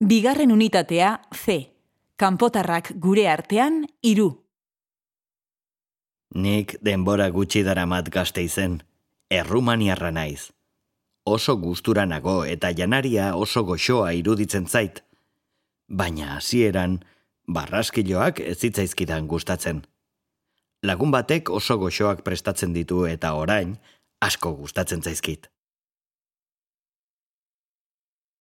Bigarren unitatea C. Kanpotarrak gure artean iru. Nik denbora gutxi daramat gazte izen, errumaniarra naiz. Oso gustura nago eta janaria oso goxoa iruditzen zait. Baina hasieran barraskiloak ez zitzaizkidan gustatzen. Lagun batek oso goxoak prestatzen ditu eta orain asko gustatzen zaizkit.